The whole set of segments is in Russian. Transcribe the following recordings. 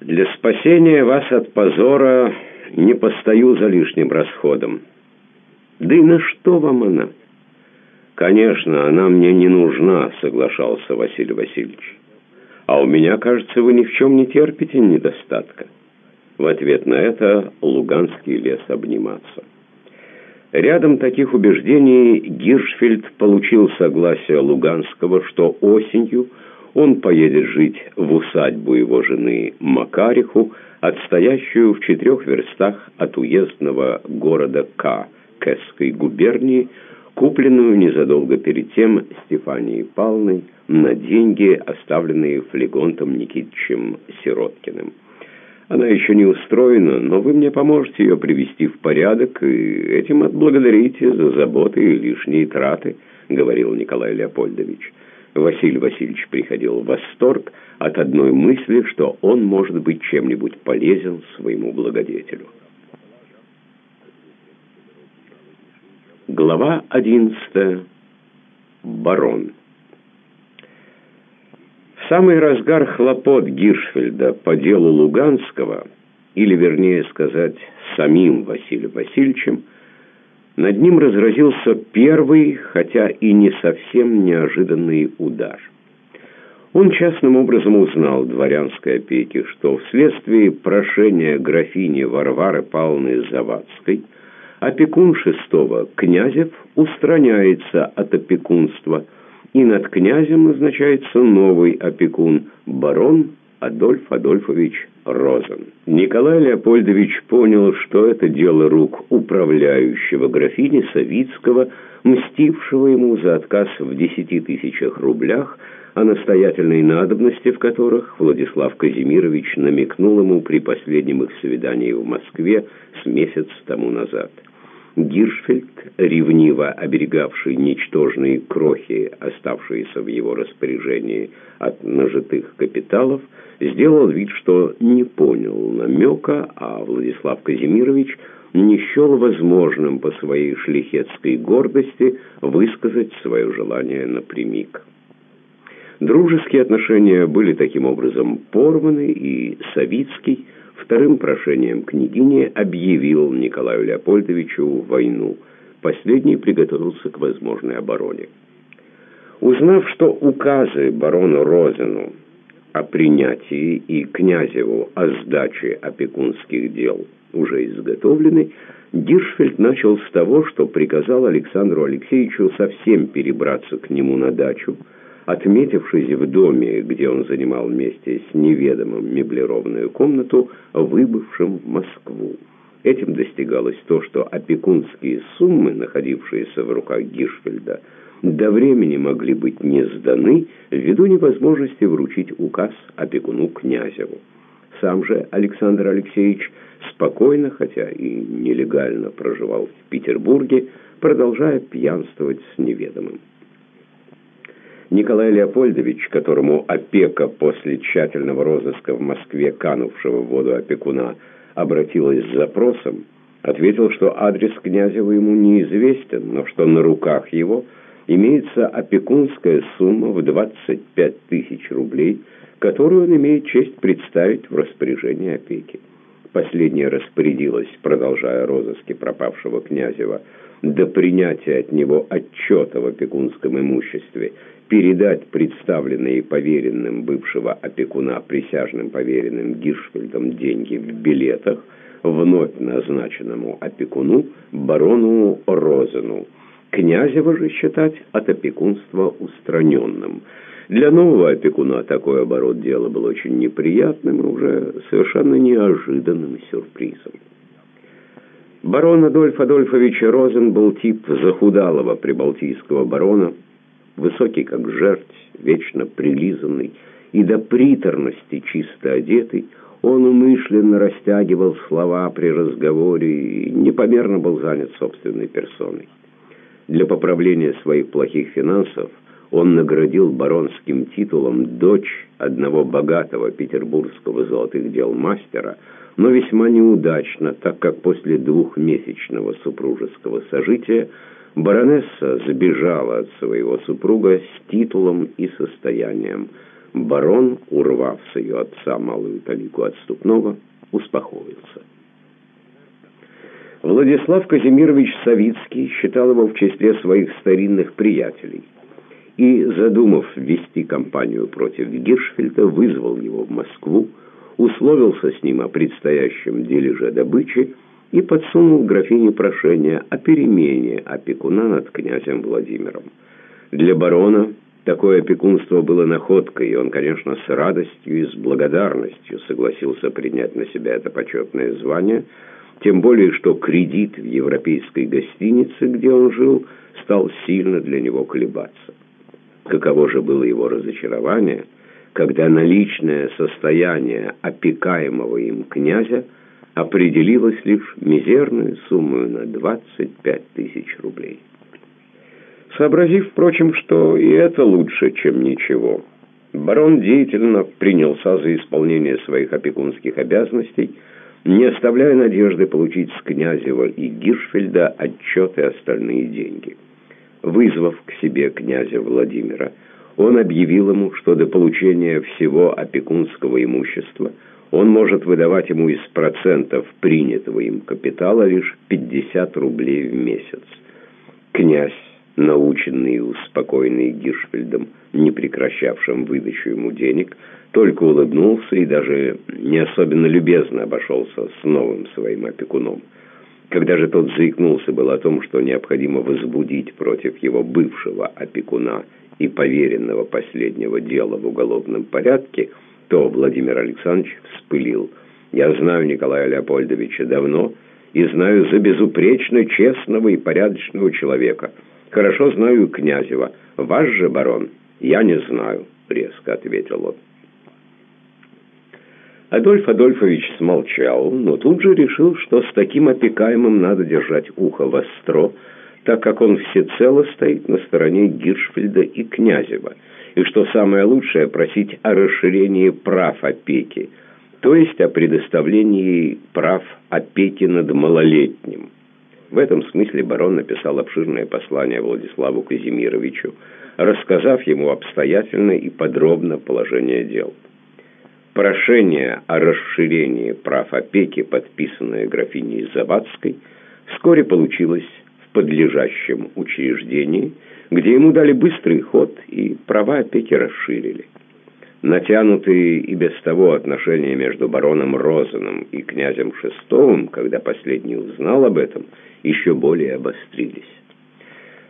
Для спасения вас от позора не постою за лишним расходом. Да и на что вам она? Конечно, она мне не нужна, соглашался Василий Васильевич. А у меня, кажется, вы ни в чем не терпите недостатка. В ответ на это Луганский лес обниматься. Рядом таких убеждений Гиршфельд получил согласие Луганского, что осенью он поедет жить в усадьбу его жены Макариху, отстоящую в четырех верстах от уездного города К. Кесской губернии, купленную незадолго перед тем Стефанией Павловной на деньги, оставленные флегонтом Никитичем Сироткиным. Она еще не устроена, но вы мне поможете ее привести в порядок и этим отблагодарите за заботы и лишние траты», — говорил Николай Леопольдович. Василий Васильевич приходил в восторг от одной мысли, что он может быть чем-нибудь полезен своему благодетелю. Глава одиннадцатая. Барон самый разгар хлопот Гиршфельда по делу Луганского, или, вернее сказать, самим Василием Васильевичем, над ним разразился первый, хотя и не совсем неожиданный удар. Он частным образом узнал дворянской опеки, что вследствие прошения графини Варвары Павловны Завадской опекун шестого Князев устраняется от опекунства – и над князем назначается новый опекун, барон Адольф Адольфович Розен. Николай Леопольдович понял, что это дело рук управляющего графини Савицкого, мстившего ему за отказ в десяти тысячах рублях, о настоятельной надобности в которых Владислав Казимирович намекнул ему при последнем их свидании в Москве с месяц тому назад. Гиршфельд, ревниво оберегавший ничтожные крохи, оставшиеся в его распоряжении от нажитых капиталов, сделал вид, что не понял намека, а Владислав Казимирович не счел возможным по своей шлихетской гордости высказать свое желание напрямик. Дружеские отношения были таким образом порваны, и Савицкий – Вторым прошением княгини объявил Николаю Леопольдовичу войну. Последний приготовился к возможной обороне. Узнав, что указы барону Розену о принятии и князеву о сдаче опекунских дел уже изготовлены, Гиршфельд начал с того, что приказал Александру Алексеевичу совсем перебраться к нему на дачу, отметившись в доме, где он занимал вместе с неведомым меблированную комнату, выбывшим в Москву. Этим достигалось то, что опекунские суммы, находившиеся в руках Гишфельда, до времени могли быть не сданы ввиду невозможности вручить указ опекуну Князеву. Сам же Александр Алексеевич спокойно, хотя и нелегально проживал в Петербурге, продолжая пьянствовать с неведомым. Николай Леопольдович, которому опека после тщательного розыска в Москве канувшего в воду опекуна обратилась с запросом, ответил, что адрес Князева ему неизвестен, но что на руках его имеется опекунская сумма в 25 тысяч рублей, которую он имеет честь представить в распоряжение опеки. Последняя распорядилась, продолжая розыски пропавшего Князева, до принятия от него отчета в опекунском имуществе передать представленные поверенным бывшего опекуна присяжным поверенным Гиршфельдом деньги в билетах вновь назначенному опекуну барону Розену. Князева же считать от опекунства устраненным. Для нового опекуна такой оборот дела был очень неприятным и уже совершенно неожиданным сюрпризом. Барон Адольф Адольфович Розен был тип захудалого прибалтийского барона, высокий как жерть, вечно прилизанный и до приторности чисто одетый, он умышленно растягивал слова при разговоре и непомерно был занят собственной персоной. Для поправления своих плохих финансов он наградил баронским титулом дочь одного богатого петербургского золотых дел мастера, но весьма неудачно, так как после двухмесячного супружеского сожития баронесса сбежала от своего супруга с титулом и состоянием. барон, урвав с ее отца малую талику отступного, успокоился. Владислав Казимирович Савицкий считал его в числе своих старинных приятелей и, задумав вести кампанию против Гиршфельда, вызвал его в Москву, условился с ним о предстоящем дележе добычи и подсунул графине прошение о перемене опекуна над князем Владимиром. Для барона такое опекунство было находкой, и он, конечно, с радостью и с благодарностью согласился принять на себя это почетное звание – тем более, что кредит в европейской гостинице, где он жил, стал сильно для него колебаться. Каково же было его разочарование, когда наличное состояние опекаемого им князя определилось лишь мизерную сумму на 25 тысяч рублей. Сообразив, впрочем, что и это лучше, чем ничего, барон деятельно принялся за исполнение своих опекунских обязанностей – не оставляя надежды получить с Князева и Гиршфельда отчеты остальные деньги. Вызвав к себе князя Владимира, он объявил ему, что до получения всего опекунского имущества он может выдавать ему из процентов принятого им капитала лишь 50 рублей в месяц. Князь, наученный и успокоенный Гиршфельдом, не прекращавшим выдачу ему денег, только улыбнулся и даже не особенно любезно обошелся с новым своим опекуном. Когда же тот заикнулся был о том, что необходимо возбудить против его бывшего опекуна и поверенного последнего дела в уголовном порядке, то Владимир Александрович вспылил. «Я знаю Николая Леопольдовича давно и знаю за безупречно честного и порядочного человека. Хорошо знаю Князева. Ваш же, барон, я не знаю», — резко ответил он. Адольф Адольфович смолчал, но тут же решил, что с таким опекаемым надо держать ухо востро, так как он всецело стоит на стороне Гиршфельда и Князева, и что самое лучшее просить о расширении прав опеки, то есть о предоставлении прав опеки над малолетним. В этом смысле барон написал обширное послание Владиславу Казимировичу, рассказав ему обстоятельно и подробно положение дел. Прошение о расширении прав опеки, подписанное графиней Завадской, вскоре получилось подлежащем учреждении, где ему дали быстрый ход и права опеки расширили. Натянутые и без того отношения между бароном Розаном и князем Шестовым, когда последний узнал об этом, еще более обострились.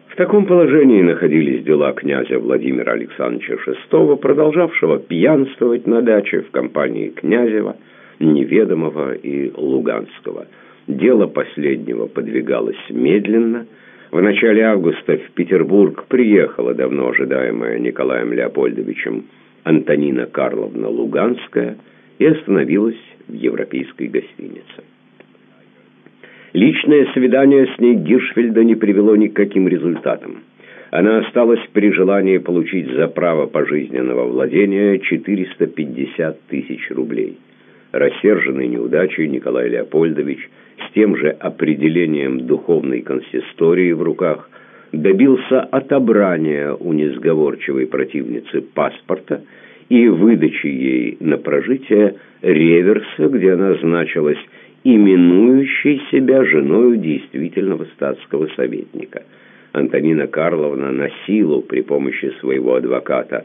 В таком положении находились дела князя Владимира Александровича VI, продолжавшего пьянствовать на даче в компании Князева, Неведомого и Луганского. Дело последнего подвигалось медленно. В начале августа в Петербург приехала давно ожидаемая Николаем Леопольдовичем Антонина Карловна Луганская и остановилась в европейской гостинице. Личное свидание с ней Гиршфельда не привело ни к каким результатам. Она осталась при желании получить за право пожизненного владения 450 тысяч рублей. Рассерженный неудачей Николай Леопольдович с тем же определением духовной консистории в руках добился отобрания у несговорчивой противницы паспорта и выдачи ей на прожитие реверса, где она значилась именующей себя женою действительного статского советника. Антонина Карловна на силу при помощи своего адвоката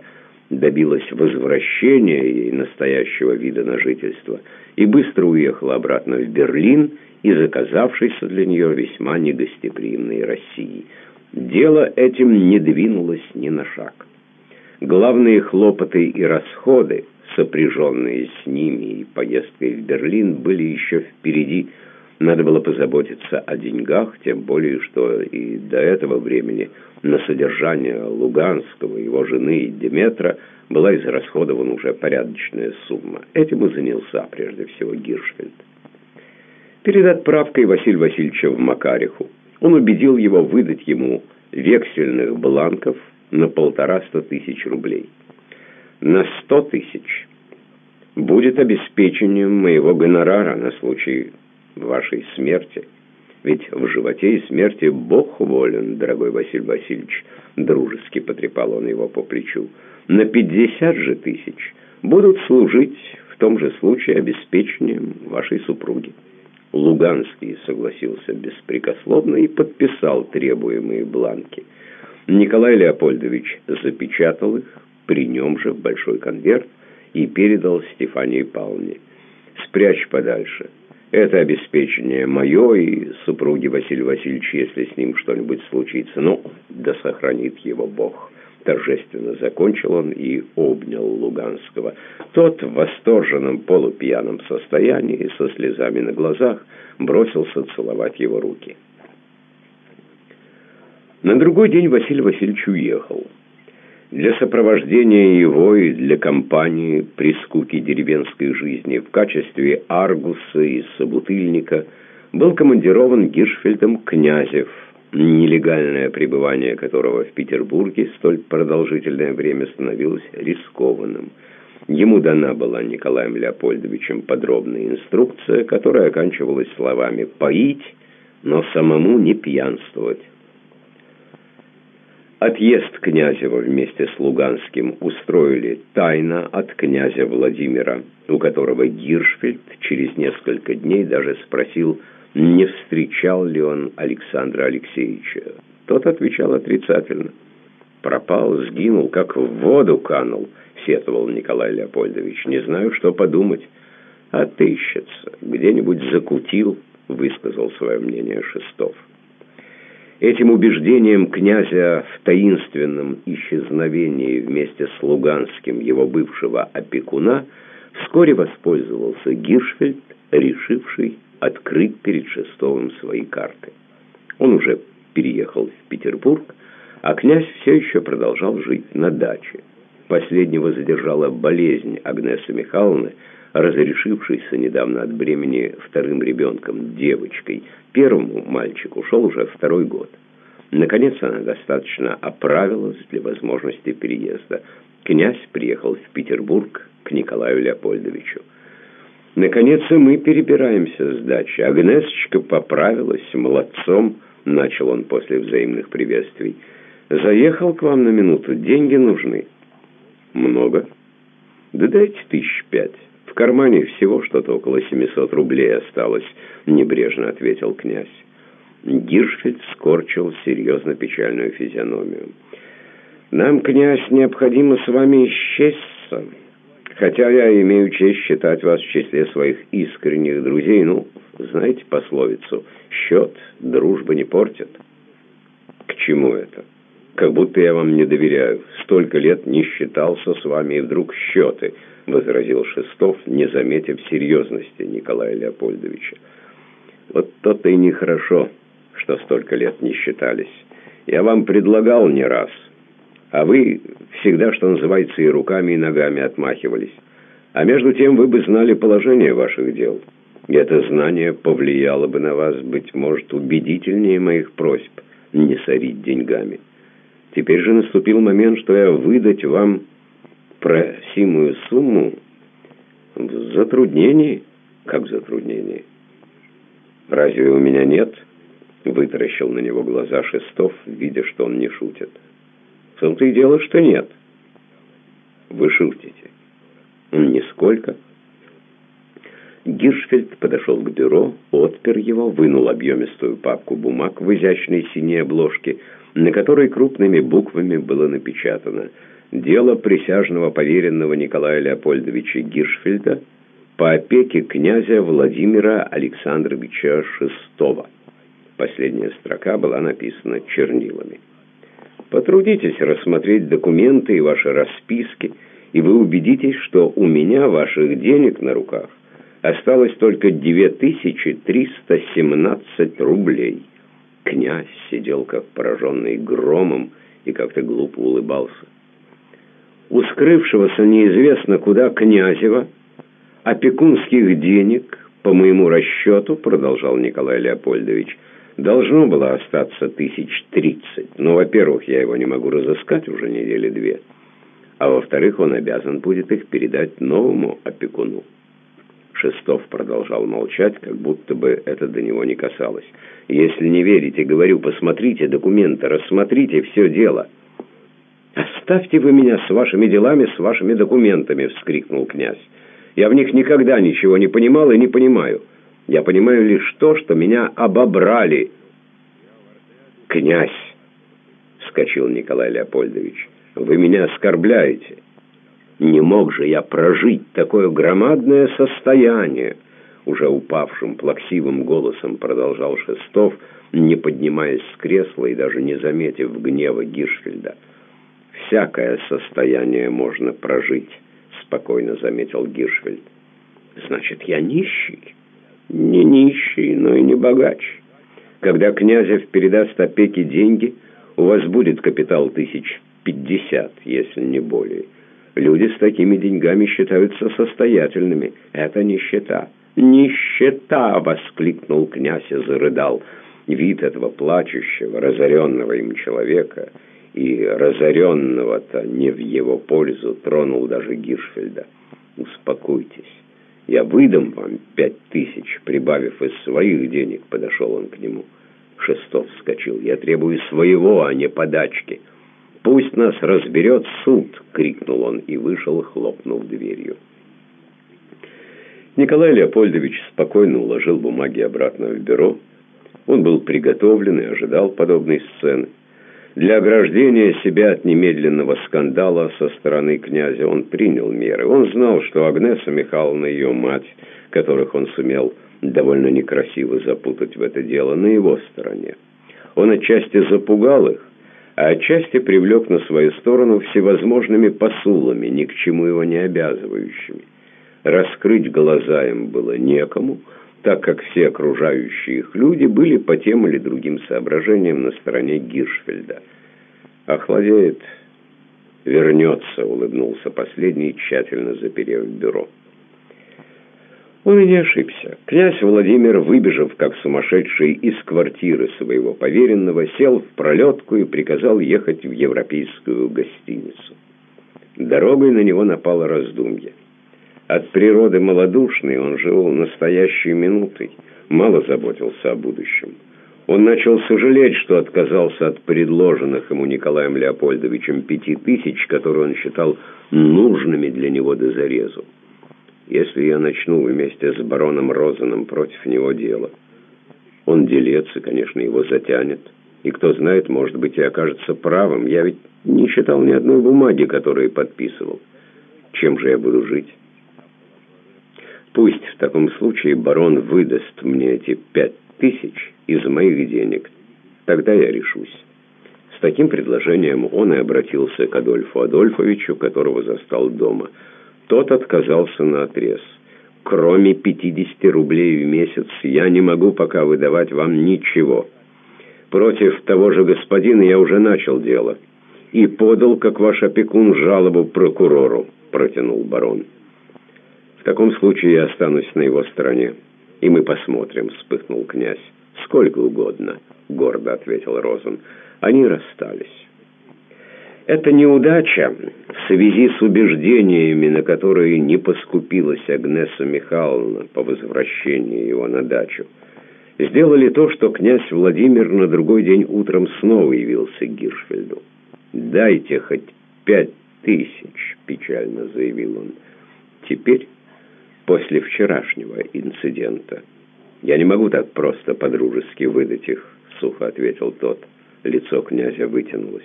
добилась возвращения ей настоящего вида на жительство и быстро уехала обратно в Берлин из оказавшейся для нее весьма негостеприимной России. Дело этим не двинулось ни на шаг. Главные хлопоты и расходы – сопряженные с ними и поездкой в Берлин, были еще впереди. Надо было позаботиться о деньгах, тем более, что и до этого времени на содержание Луганского, его жены и Деметра была израсходована уже порядочная сумма. Этим и занялся прежде всего Гиршфельд. Перед отправкой Василия Васильевича в Макариху он убедил его выдать ему вексельных бланков на полтораста тысяч рублей на сто тысяч будет обеспечением моего гонорара на случай вашей смерти. Ведь в животе и смерти Бог волен, дорогой Василий Васильевич, дружески потрепал он его по плечу. На 50 же тысяч будут служить в том же случае обеспечением вашей супруги. Луганский согласился беспрекословно и подписал требуемые бланки. Николай Леопольдович запечатал их, при нем же большой конверт, и передал Стефании Павловне. «Спрячь подальше. Это обеспечение мое и супруги Василия Васильевича, если с ним что-нибудь случится. Ну, да сохранит его Бог». Торжественно закончил он и обнял Луганского. Тот в восторженном полупьяном состоянии, со слезами на глазах, бросился целовать его руки. На другой день Василий Васильевич уехал. Для сопровождения его и для компании при скуке деревенской жизни в качестве аргуса и собутыльника был командирован Гиршфельдом Князев – нелегальное пребывание которого в Петербурге столь продолжительное время становилось рискованным. Ему дана была Николаем Леопольдовичем подробная инструкция, которая оканчивалась словами «поить», но самому не пьянствовать. Отъезд Князева вместе с Луганским устроили тайно от князя Владимира, у которого Гиршфельд через несколько дней даже спросил не встречал ли он Александра Алексеевича. Тот отвечал отрицательно. «Пропал, сгинул, как в воду канул», — сетовал Николай Леопольдович. «Не знаю, что подумать. Отыщется. Где-нибудь закутил», — высказал свое мнение Шестов. Этим убеждением князя в таинственном исчезновении вместе с Луганским его бывшего опекуна вскоре воспользовался Гиршфельд, решивший открыть перед Шестовым свои карты. Он уже переехал в Петербург, а князь все еще продолжал жить на даче. Последнего задержала болезнь Агнесы Михайловны, разрешившейся недавно от бремени вторым ребенком, девочкой. Первому мальчику ушел уже второй год. Наконец она достаточно оправилась для возможности переезда. Князь приехал в Петербург к Николаю Леопольдовичу. Наконец мы перебираемся с дачи. Агнесочка поправилась, молодцом, начал он после взаимных приветствий. Заехал к вам на минуту, деньги нужны. Много? Да дайте тысяч пять. Кармане всего что-то около семисот рублей осталось, небрежно ответил князь. Гиршфельд скорчил серьезно печальную физиономию. «Нам, князь, необходимо с вами исчезться» хотя я имею честь считать вас в числе своих искренних друзей, ну, знаете пословицу «счет дружбы не портит». К чему это? Как будто я вам не доверяю. Столько лет не считался с вами, и вдруг счеты, — возразил Шестов, не заметив серьезности Николая Леопольдовича. Вот то-то и нехорошо, что столько лет не считались. Я вам предлагал не раз — а вы всегда, что называется, и руками, и ногами отмахивались. А между тем вы бы знали положение ваших дел. Это знание повлияло бы на вас, быть может, убедительнее моих просьб не сорить деньгами. Теперь же наступил момент, что я выдать вам просимую сумму в затруднении. Как в затруднении? Разве у меня нет? Вытаращил на него глаза Шестов, видя, что он не шутит. В том-то и дело, что нет. Вы шутите. Нисколько. Гиршфельд подошел к бюро, отпер его, вынул объемистую папку бумаг в изящной синей обложке, на которой крупными буквами было напечатано «Дело присяжного поверенного Николая Леопольдовича Гиршфельда по опеке князя Владимира Александровича VI». Последняя строка была написана чернилами. Потрудитесь рассмотреть документы и ваши расписки, и вы убедитесь, что у меня ваших денег на руках осталось только 9317 рублей. Князь сидел как пораженный громом и как-то глупо улыбался. У скрывшегося неизвестно куда Князева опекунских денег, по моему расчету, продолжал Николай Леопольдович, Должно было остаться тысяч тридцать, но, во-первых, я его не могу разыскать уже недели две, а во-вторых, он обязан будет их передать новому опекуну. Шестов продолжал молчать, как будто бы это до него не касалось. «Если не верите, говорю, посмотрите документы, рассмотрите все дело». «Оставьте вы меня с вашими делами, с вашими документами!» — вскрикнул князь. «Я в них никогда ничего не понимал и не понимаю. Я понимаю лишь то, что меня обобрали». «Князь!» — вскочил Николай Леопольдович. «Вы меня оскорбляете. Не мог же я прожить такое громадное состояние!» Уже упавшим, плаксивым голосом продолжал Шестов, не поднимаясь с кресла и даже не заметив гнева Гиршфельда. «Всякое состояние можно прожить», — спокойно заметил Гиршфельд. «Значит, я нищий?» «Не нищий, но и не богач. Когда Князев передаст опеке деньги, у вас будет капитал тысяч пятьдесят, если не более. Люди с такими деньгами считаются состоятельными. Это нищета». «Нищета!» — воскликнул князь и зарыдал. Вид этого плачущего, разоренного им человека и разоренного-то не в его пользу тронул даже Гиршфельда. «Успокойтесь, я выдам вам пять тысяч», прибавив из своих денег, подошел он к нему. Шестов вскочил. «Я требую своего, а не подачки». «Пусть нас разберет суд!» — крикнул он и вышел, хлопнув дверью. Николай Леопольдович спокойно уложил бумаги обратно в бюро. Он был приготовлен и ожидал подобной сцены. Для ограждения себя от немедленного скандала со стороны князя он принял меры. Он знал, что Агнеса Михайловна, ее мать, которых он сумел довольно некрасиво запутать в это дело, на его стороне. Он отчасти запугал их, а отчасти привлек на свою сторону всевозможными посулами, ни к чему его не обязывающими. Раскрыть глаза им было некому, так как все окружающие их люди были по тем или другим соображениям на стороне Гиршфельда. «Охладеет, вернется», — улыбнулся последний, тщательно заперев бюро. Он и не ошибся. Князь Владимир, выбежав как сумасшедший из квартиры своего поверенного, сел в пролетку и приказал ехать в европейскую гостиницу. Дорогой на него напало раздумье. От природы малодушный он жил настоящей минутой, мало заботился о будущем. Он начал сожалеть, что отказался от предложенных ему Николаем Леопольдовичем пяти тысяч, которые он считал нужными для него до зарезу. Если я начну вместе с бароном Розеном против него дело, он делец и, конечно, его затянет. И кто знает, может быть, и окажется правым. Я ведь не читал ни одной бумаги, которую подписывал. Чем же я буду жить? Пусть в таком случае барон выдаст мне эти пять тысяч из моих денег. Тогда я решусь. С таким предложением он и обратился к Адольфу Адольфовичу, которого застал дома. Тот отказался на отрез. «Кроме 50 рублей в месяц я не могу пока выдавать вам ничего. Против того же господина я уже начал дело и подал, как ваш опекун, жалобу прокурору», — протянул барон. В таком случае я останусь на его стороне. И мы посмотрим, вспыхнул князь. Сколько угодно, гордо ответил Розен. Они расстались. Эта неудача в связи с убеждениями, на которые не поскупилась Агнеса Михайловна по возвращении его на дачу, сделали то, что князь Владимир на другой день утром снова явился к Гиршфельду. «Дайте хоть пять тысяч», — печально заявил он. «Теперь после вчерашнего инцидента. Я не могу так просто по-дружески выдать их, сухо ответил тот. Лицо князя вытянулось.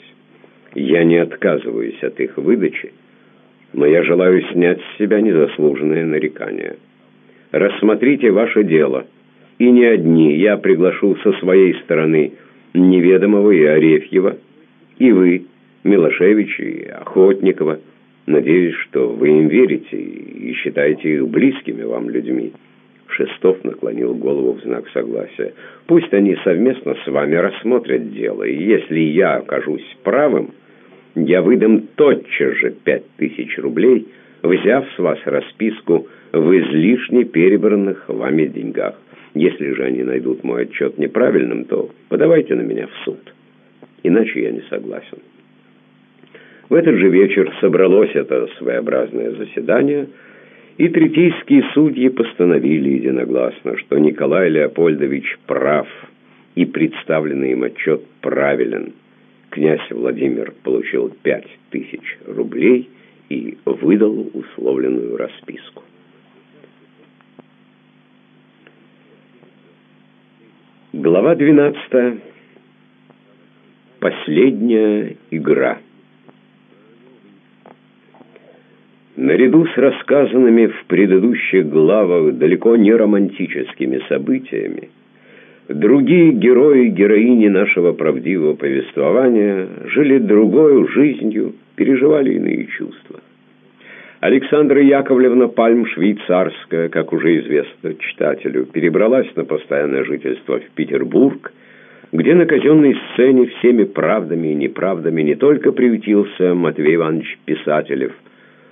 Я не отказываюсь от их выдачи, но я желаю снять с себя незаслуженные нарекания. Рассмотрите ваше дело, и не одни, я приглашу со своей стороны Неведомого и Арефьева, и вы, Милошевич и Охотникова, Надеюсь, что вы им верите и считаете их близкими вам людьми». Шестов наклонил голову в знак согласия. «Пусть они совместно с вами рассмотрят дело, и если я окажусь правым, я выдам тотчас же пять тысяч рублей, взяв с вас расписку в излишне перебранных вами деньгах. Если же они найдут мой отчет неправильным, то подавайте на меня в суд. Иначе я не согласен». В этот же вечер собралось это своеобразное заседание, и третейские судьи постановили единогласно, что Николай Леопольдович прав, и представленный им отчет правилен. Князь Владимир получил пять тысяч рублей и выдал условленную расписку. Глава 12. Последняя игра. Наряду с рассказанными в предыдущих главах далеко не романтическими событиями, другие герои и героини нашего правдивого повествования жили другой жизнью, переживали иные чувства. Александра Яковлевна Пальм-Швейцарская, как уже известно читателю, перебралась на постоянное жительство в Петербург, где на казенной сцене всеми правдами и неправдами не только приютился Матвей Иванович Писателев –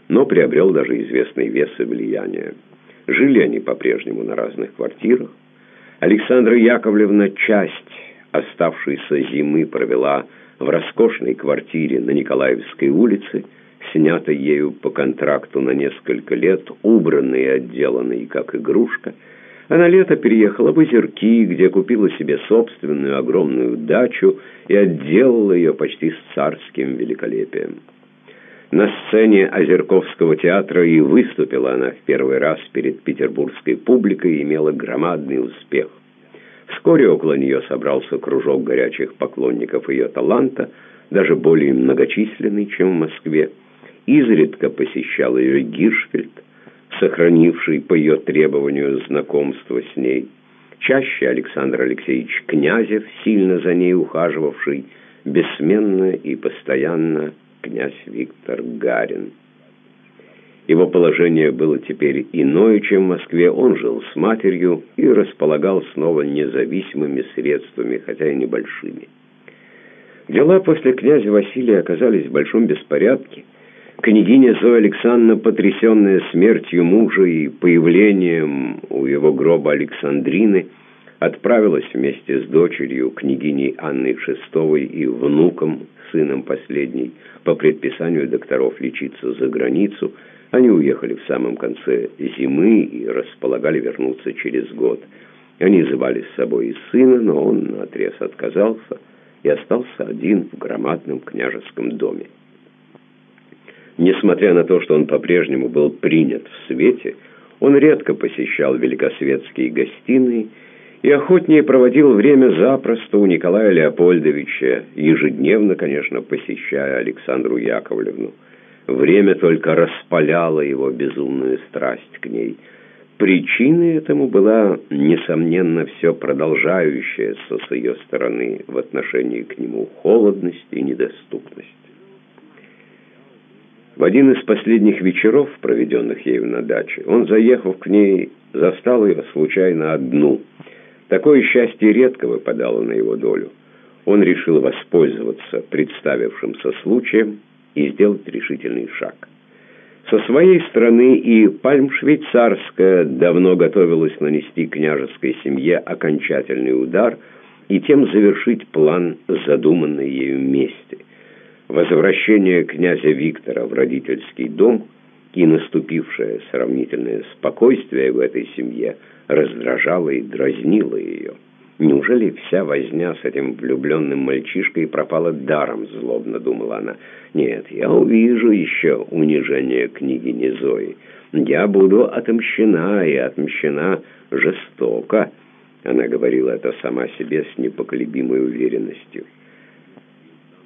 но приобрел даже известный вес и влияние. Жили они по-прежнему на разных квартирах. Александра Яковлевна часть оставшейся зимы провела в роскошной квартире на Николаевской улице, снятой ею по контракту на несколько лет, убранной и отделанной как игрушка. А на лето переехала в Озерки, где купила себе собственную огромную дачу и отделала ее почти с царским великолепием. На сцене Озерковского театра и выступила она в первый раз перед петербургской публикой и имела громадный успех. Вскоре около нее собрался кружок горячих поклонников ее таланта, даже более многочисленный, чем в Москве. Изредка посещал ее Гиршфельд, сохранивший по ее требованию знакомство с ней. Чаще Александр Алексеевич Князев, сильно за ней ухаживавший, бессменно и постоянно князь Виктор Гарин. Его положение было теперь иное, чем в Москве. Он жил с матерью и располагал снова независимыми средствами, хотя и небольшими. Дела после князя Василия оказались в большом беспорядке. Княгиня Зоя Александровна, потрясенная смертью мужа и появлением у его гроба Александрины, отправилась вместе с дочерью, княгиней Анной Шестовой и внуком, сыном последней, по предписанию докторов лечиться за границу. Они уехали в самом конце зимы и располагали вернуться через год. Они звали с собой и сына, но он наотрез отказался и остался один в громадном княжеском доме. Несмотря на то, что он по-прежнему был принят в свете, он редко посещал великосветские гостиные и охотнее проводил время запросто у Николая Леопольдовича, ежедневно, конечно, посещая Александру Яковлевну. Время только распаляло его безумную страсть к ней. Причиной этому была, несомненно, все продолжающаяся с ее стороны в отношении к нему холодность и недоступность. В один из последних вечеров, проведенных ею на даче, он, заехав к ней, застал ее случайно одну – Такое счастье редко выпадало на его долю. Он решил воспользоваться представившимся случаем и сделать решительный шаг. Со своей стороны и Пальм-Швейцарская давно готовилась нанести княжеской семье окончательный удар и тем завершить план задуманной ею мести. Возвращение князя Виктора в родительский дом и наступившее сравнительное спокойствие в этой семье – раздражало и дразнило ее. Неужели вся возня с этим влюбленным мальчишкой пропала даром, злобно думала она. Нет, я увижу еще унижение княгини Зои. Я буду отомщена и отмщена жестоко. Она говорила это сама себе с непоколебимой уверенностью.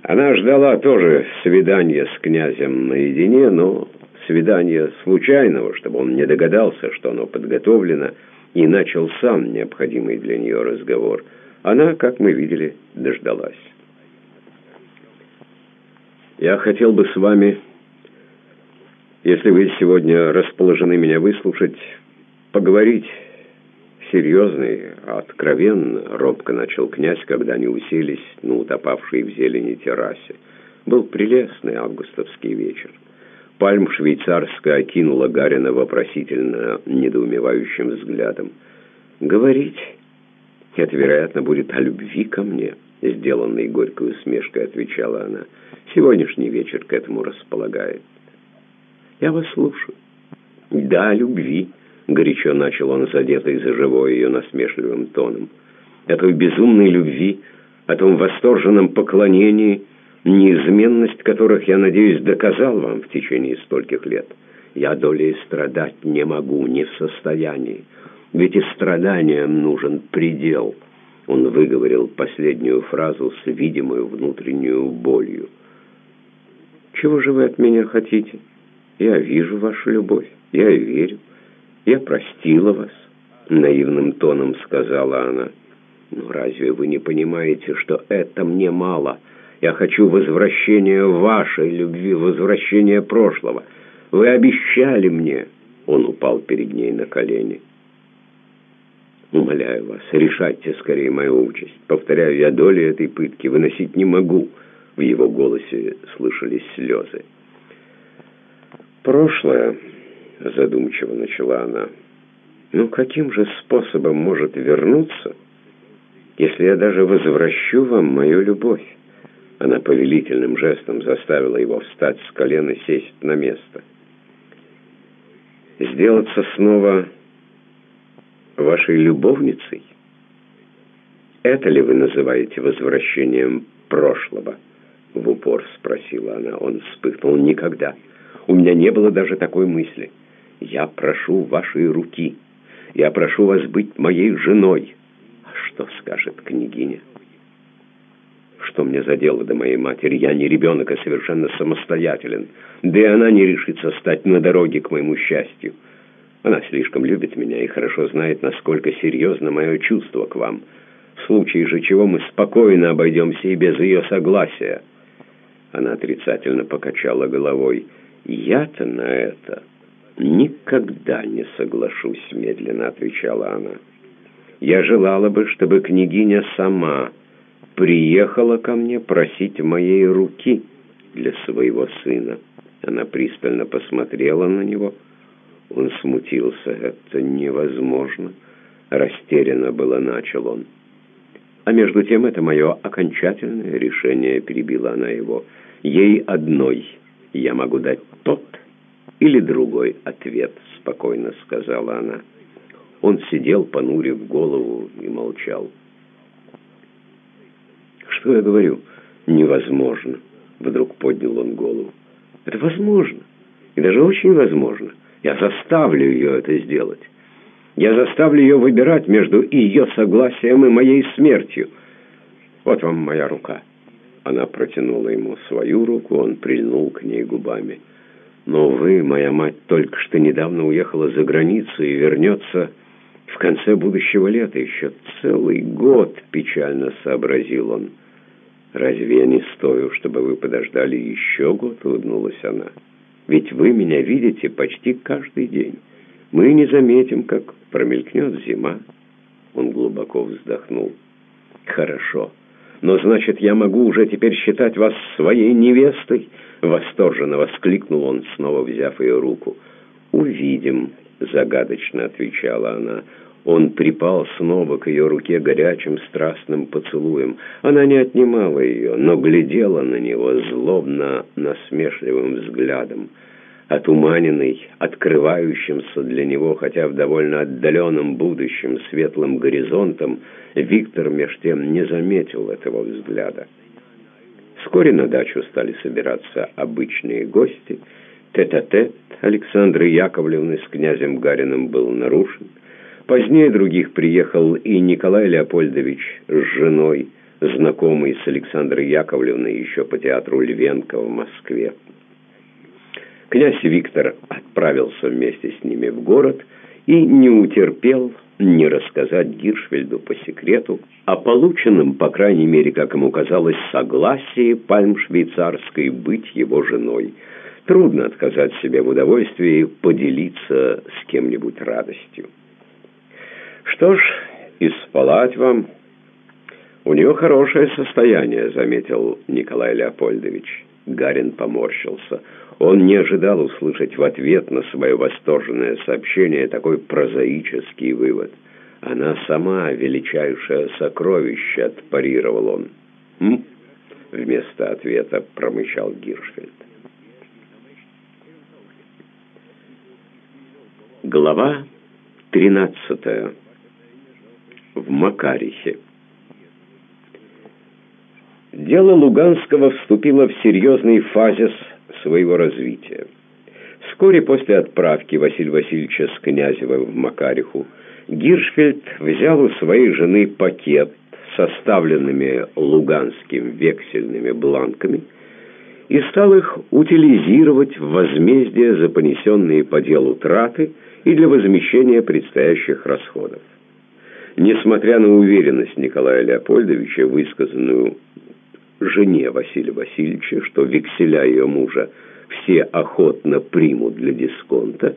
Она ждала тоже свидания с князем наедине, но свидания случайного, чтобы он не догадался, что оно подготовлено, и начал сам необходимый для нее разговор. Она, как мы видели, дождалась. «Я хотел бы с вами, если вы сегодня расположены меня выслушать, поговорить серьезно и откровенно», — робко начал князь, когда они уселись на утопавшей в зелени террасе. Был прелестный августовский вечер. Пальм швейцарская окинула Гарина вопросительно недоумевающим взглядом. «Говорить? Это, вероятно, будет о любви ко мне», — сделанной горькой усмешкой отвечала она. «Сегодняшний вечер к этому располагает». «Я вас слушаю». «Да, о любви», — горячо начал он, задетый за живое ее насмешливым тоном. «О той безумной любви, о том восторженном поклонении» неизменность которых, я надеюсь, доказал вам в течение стольких лет. Я долей страдать не могу, не в состоянии. Ведь и страданиям нужен предел. Он выговорил последнюю фразу с видимой внутреннюю болью. «Чего же вы от меня хотите? Я вижу вашу любовь, я верю, я простила вас», — наивным тоном сказала она. «Ну разве вы не понимаете, что это мне мало? Я хочу возвращения вашей любви, возвращения прошлого. Вы обещали мне...» Он упал перед ней на колени. Умоляю вас, решайте скорее мою участь. Повторяю, я доли этой пытки выносить не могу. В его голосе слышались слезы. Прошлое, задумчиво начала она. Ну, каким же способом может вернуться, если я даже возвращу вам мою любовь? Она повелительным жестом заставила его встать с колен и сесть на место. Сделаться снова вашей любовницей? Это ли вы называете возвращением прошлого? В упор спросила она. Он вспыхнул никогда. У меня не было даже такой мысли. Я прошу вашей руки. Я прошу вас быть моей женой. А что скажет княгиня? Что мне за дело до моей матери? Я не ребенок, а совершенно самостоятелен. Да и она не решится стать на дороге к моему счастью. Она слишком любит меня и хорошо знает, насколько серьезно мое чувство к вам. В случае же чего мы спокойно обойдемся и без ее согласия». Она отрицательно покачала головой. «Я-то на это никогда не соглашусь», — медленно отвечала она. «Я желала бы, чтобы княгиня сама приехала ко мне просить моей руки для своего сына». Она пристально посмотрела на него — он смутился. «Это невозможно!» Растерянно было начал он. «А между тем это мое окончательное решение», — перебила она его. «Ей одной я могу дать тот или другой ответ», — спокойно сказала она. Он сидел, понурив голову, и молчал. «Что я говорю? Невозможно!» Вдруг поднял он голову. «Это возможно, и даже очень возможно. Я заставлю ее это сделать. Я заставлю ее выбирать между ее согласием и моей смертью. Вот вам моя рука». Она протянула ему свою руку, он прильнул к ней губами. «Но вы, моя мать, только что недавно уехала за границу и вернется в конце будущего лета. Еще целый год», — печально сообразил он. «Разве я не стою, чтобы вы подождали еще год?» — улыбнулась она. Ведь вы меня видите почти каждый день. Мы не заметим, как промелькнет зима. Он глубоко вздохнул. Хорошо. Но значит, я могу уже теперь считать вас своей невестой? Восторженно воскликнул он, снова взяв ее руку. Увидим, загадочно отвечала она. Он припал снова к ее руке горячим страстным поцелуем. Она не отнимала ее, но глядела на него злобно насмешливым взглядом. Отуманенный, открывающимся для него, хотя в довольно отдаленном будущем, светлым горизонтом, Виктор меж тем не заметил этого взгляда. Вскоре на дачу стали собираться обычные гости. Тет-а-тет -тет Александры Яковлевны с князем Гариным был нарушен. Позднее других приехал и Николай Леопольдович с женой, знакомый с Александрой Яковлевной еще по театру Львенко в Москве. Князь Виктор отправился вместе с ними в город и не утерпел не рассказать Гиршфельду по секрету о полученном, по крайней мере, как ему казалось, согласии пальм швейцарской быть его женой. Трудно отказать себе в удовольствии поделиться с кем-нибудь радостью. «Что ж, и спалать вам. У нее хорошее состояние», — заметил Николай Леопольдович. Гарин поморщился. Он не ожидал услышать в ответ на свое восторженное сообщение такой прозаический вывод. «Она сама величайшее сокровище», — отпарировал он. «М?» — вместо ответа промычал Гиршфельд. Глава тринадцатая в Макарихе. Дело Луганского вступило в серьезный фазис своего развития. Вскоре после отправки Василия Васильевича с Князева в Макариху Гиршфельд взял у своей жены пакет, составленными луганским вексельными бланками, и стал их утилизировать в возмездие за понесенные по делу траты и для возмещения предстоящих расходов. Несмотря на уверенность Николая Леопольдовича, высказанную жене Василия Васильевича, что векселя ее мужа все охотно примут для дисконта,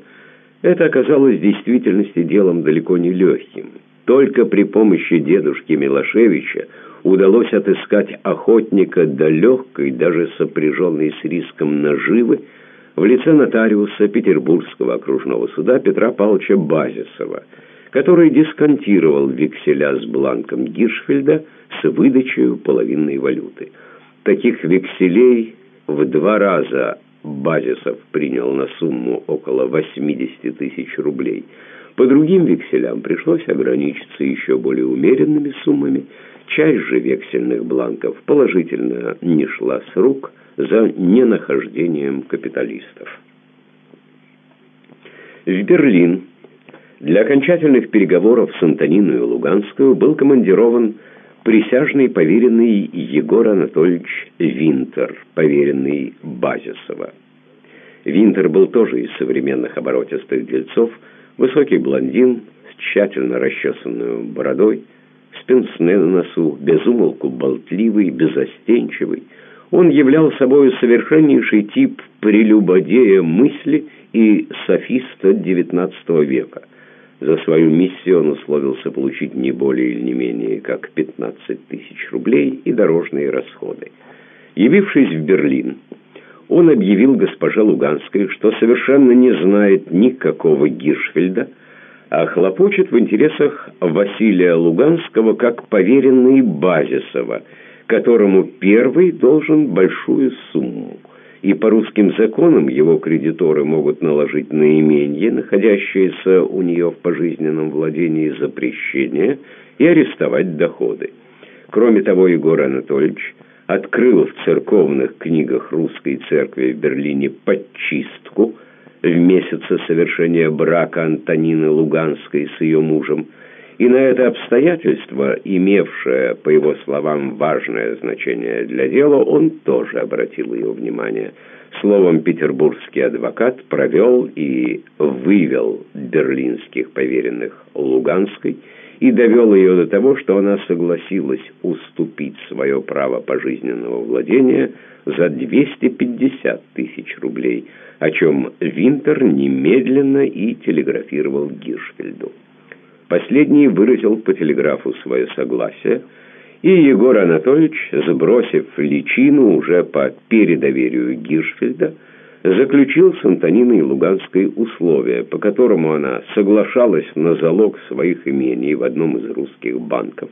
это оказалось в действительности делом далеко не легким. Только при помощи дедушки Милошевича удалось отыскать охотника до легкой, даже сопряженной с риском наживы, в лице нотариуса Петербургского окружного суда Петра Павловича Базисова, который дисконтировал векселя с бланком Гиршфельда с выдачей половинной валюты. Таких векселей в два раза Базисов принял на сумму около 80 тысяч рублей. По другим векселям пришлось ограничиться еще более умеренными суммами. Часть же вексельных бланков положительно не шла с рук за ненахождением капиталистов. В Берлин для окончательных переговоров с Антониной Луганскую был командирован присяжный поверенный Егор Анатольевич Винтер, поверенный Базисова. Винтер был тоже из современных оборотистых дельцов, высокий блондин с тщательно расчесанной бородой, с пенсне на носу, безумолку болтливый, безостенчивый. Он являл собой совершеннейший тип прелюбодея мысли и софиста XIX века – за свою миссию он условился получить не более или не менее как 15 тысяч рублей и дорожные расходы. Явившись в Берлин, он объявил госпоже Луганской, что совершенно не знает никакого Гиршфельда, а хлопочет в интересах Василия Луганского как поверенный Базисова, которому первый должен большую сумму – и по русским законам его кредиторы могут наложить на имение, находящееся у нее в пожизненном владении, запрещение и арестовать доходы. Кроме того, Егор Анатольевич открыл в церковных книгах русской церкви в Берлине подчистку в месяце совершения брака Антонины Луганской с ее мужем, и на это обстоятельство, имевшее, по его словам, важное значение для дела, он тоже обратил ее внимание. Словом, петербургский адвокат провел и вывел берлинских поверенных Луганской и довел ее до того, что она согласилась уступить свое право пожизненного владения за 250 тысяч рублей, о чем Винтер немедленно и телеграфировал Гиршфельду. Последний выразил по телеграфу свое согласие, и Егор Анатольевич, сбросив личину уже по передоверию Гиршфельда, заключил с Антониной Луганской условия, по которому она соглашалась на залог своих имений в одном из русских банков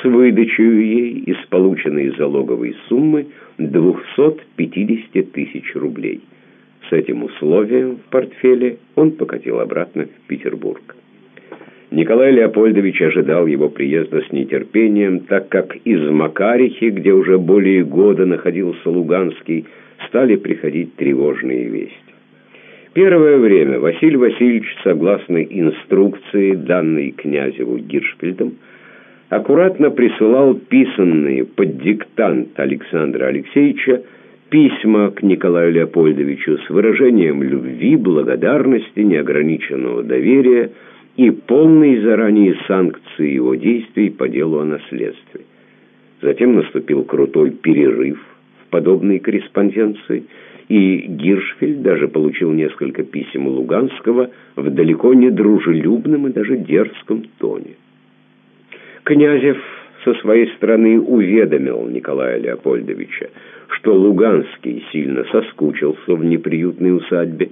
с выдачей ей из полученной залоговой суммы 250 тысяч рублей. С этим условием в портфеле он покатил обратно в Петербург. Николай Леопольдович ожидал его приезда с нетерпением, так как из Макарихи, где уже более года находился Луганский, стали приходить тревожные вести. Первое время Василий Васильевич, согласно инструкции, данной князеву Гиршфельдом, аккуратно присылал писанные под диктант Александра Алексеевича письма к Николаю Леопольдовичу с выражением любви, благодарности, неограниченного доверия, и полные заранее санкции его действий по делу о наследстве. Затем наступил крутой перерыв в подобной корреспонденции, и Гиршфельд даже получил несколько писем Луганского в далеко не дружелюбном и даже дерзком тоне. Князев со своей стороны уведомил Николая Леопольдовича, что Луганский сильно соскучился в неприютной усадьбе,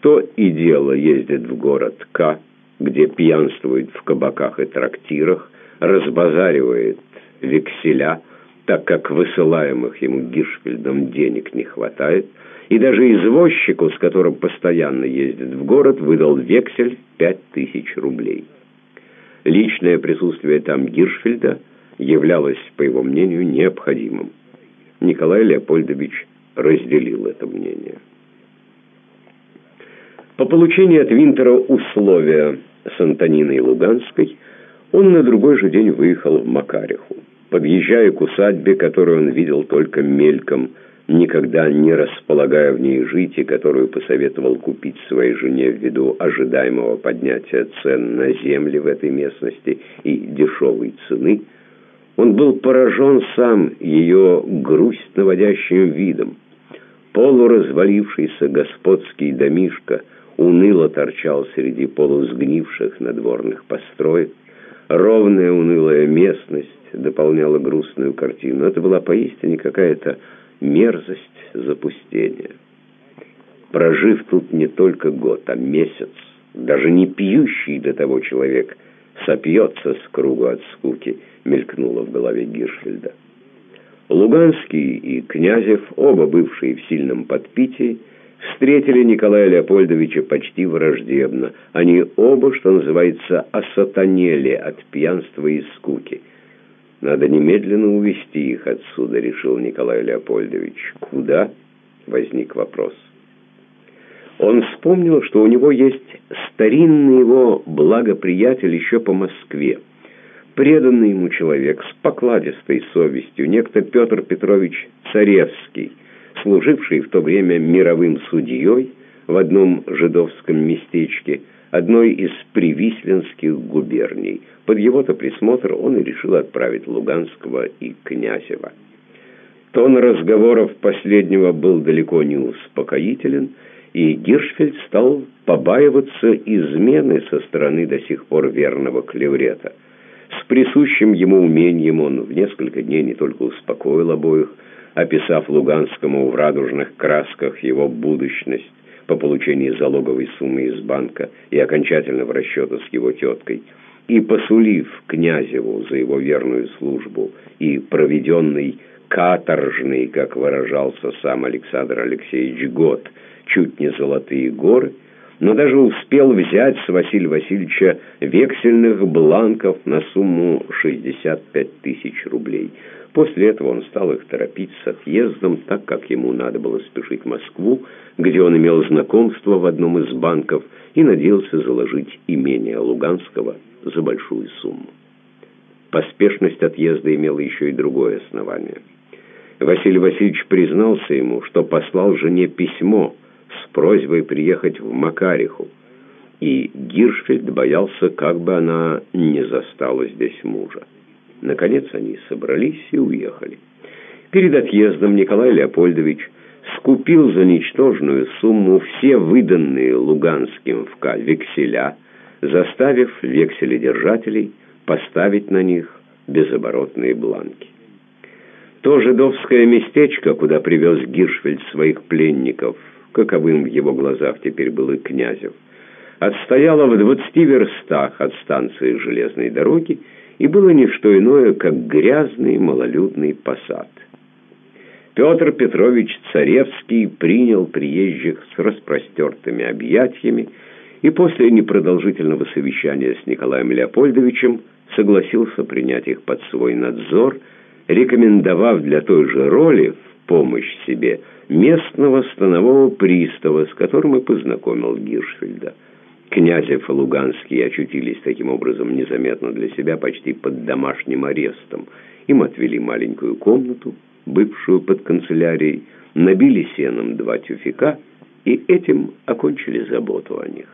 то и дело ездит в город К, где пьянствует в кабаках и трактирах, разбазаривает векселя, так как высылаемых ему Гиршфельдом денег не хватает, и даже извозчику, с которым постоянно ездит в город, выдал вексель пять тысяч рублей. Личное присутствие там Гиршфельда являлось, по его мнению, необходимым. Николай Леопольдович разделил это мнение. По получении от Винтера условия с Антониной Луганской, он на другой же день выехал в Макариху. Подъезжая к усадьбе, которую он видел только мельком, никогда не располагая в ней жить и которую посоветовал купить своей жене ввиду ожидаемого поднятия цен на земли в этой местности и дешевой цены, он был поражен сам ее грусть наводящим видом. Полуразвалившийся господский домишко уныло торчал среди полусгнивших надворных построек. Ровная унылая местность дополняла грустную картину. Это была поистине какая-то мерзость запустения. Прожив тут не только год, а месяц, даже не пьющий до того человек сопьется с кругу от скуки, мелькнуло в голове Гиршфельда. Луганский и Князев, оба бывшие в сильном подпитии, встретили Николая Леопольдовича почти враждебно. Они оба, что называется, осатанели от пьянства и скуки – надо немедленно увезти их отсюда, решил Николай Леопольдович. Куда? Возник вопрос. Он вспомнил, что у него есть старинный его благоприятель еще по Москве. Преданный ему человек с покладистой совестью, некто Петр Петрович Царевский, служивший в то время мировым судьей в одном жидовском местечке, одной из привисленских губерний. Под его-то присмотр он и решил отправить Луганского и Князева. Тон разговоров последнего был далеко не успокоителен, и Гиршфельд стал побаиваться измены со стороны до сих пор верного клеврета. С присущим ему умением он в несколько дней не только успокоил обоих, описав Луганскому в радужных красках его будущность, по получении залоговой суммы из банка и окончательного расчета с его теткой, и посулив князеву за его верную службу и проведенный каторжный, как выражался сам Александр Алексеевич, год, чуть не золотые горы, но даже успел взять с Василия Васильевича вексельных бланков на сумму 65 тысяч рублей – После этого он стал их торопить с отъездом, так как ему надо было спешить в Москву, где он имел знакомство в одном из банков и надеялся заложить имение Луганского за большую сумму. Поспешность отъезда имела еще и другое основание. Василий Васильевич признался ему, что послал жене письмо с просьбой приехать в Макариху, и Гиршфельд боялся, как бы она не застала здесь мужа. Наконец они собрались и уехали. Перед отъездом Николай Леопольдович скупил за ничтожную сумму все выданные Луганским в векселя, заставив векселедержателей поставить на них безоборотные бланки. То жидовское местечко, куда привез Гиршфельд своих пленников, каковым в его глазах теперь был и Князев, отстояло в двадцати верстах от станции железной дороги и было не что иное, как грязный малолюдный посад. Петр Петрович Царевский принял приезжих с распростертыми объятиями и после непродолжительного совещания с Николаем Леопольдовичем согласился принять их под свой надзор, рекомендовав для той же роли в помощь себе местного станового пристава, с которым и познакомил Гиршфельда. Князев и Луганский очутились таким образом незаметно для себя почти под домашним арестом. Им отвели маленькую комнату, бывшую под канцелярией, набили сеном два тюфика и этим окончили заботу о них.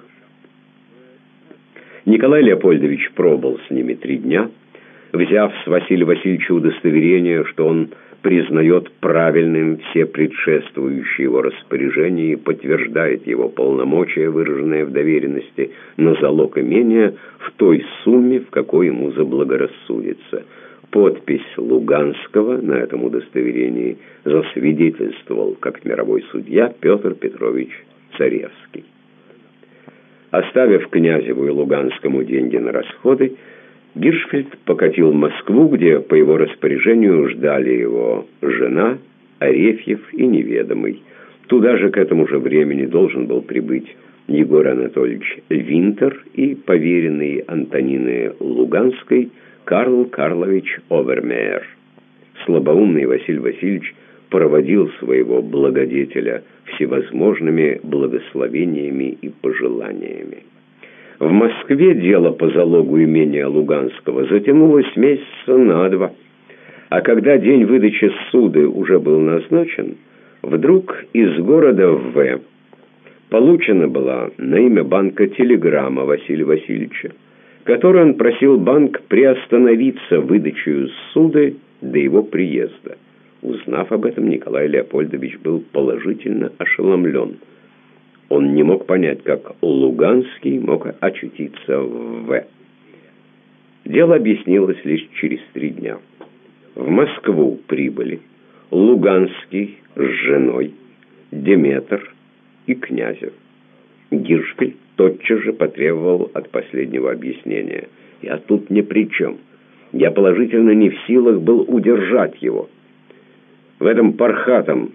Николай Леопольдович пробыл с ними три дня, взяв с Василия Васильевича удостоверение, что он признает правильным все предшествующие его распоряжения и подтверждает его полномочия, выраженные в доверенности, на залог имения в той сумме, в какой ему заблагорассудится. Подпись Луганского на этом удостоверении засвидетельствовал как мировой судья Петр Петрович Царевский. Оставив Князеву и Луганскому деньги на расходы, Гиршфельд покатил в Москву, где по его распоряжению ждали его жена, Арефьев и неведомый. Туда же к этому же времени должен был прибыть Егор Анатольевич Винтер и поверенный Антонины Луганской Карл Карлович Овермейер. Слабоумный Василий Васильевич проводил своего благодетеля всевозможными благословениями и пожеланиями. В Москве дело по залогу имения Луганского затянулось месяца на два, а когда день выдачи суды уже был назначен, вдруг из города В получена была на имя банка телеграмма Василия Васильевича, которой он просил банк приостановиться выдачу суды до его приезда. Узнав об этом, Николай Леопольдович был положительно ошеломлен. Он не мог понять, как Луганский мог очутиться в В. Дело объяснилось лишь через три дня. В Москву прибыли Луганский с женой, Деметр и Князев. Гиршфельд тотчас же потребовал от последнего объяснения. «Я тут ни при чем. Я положительно не в силах был удержать его. В этом пархатом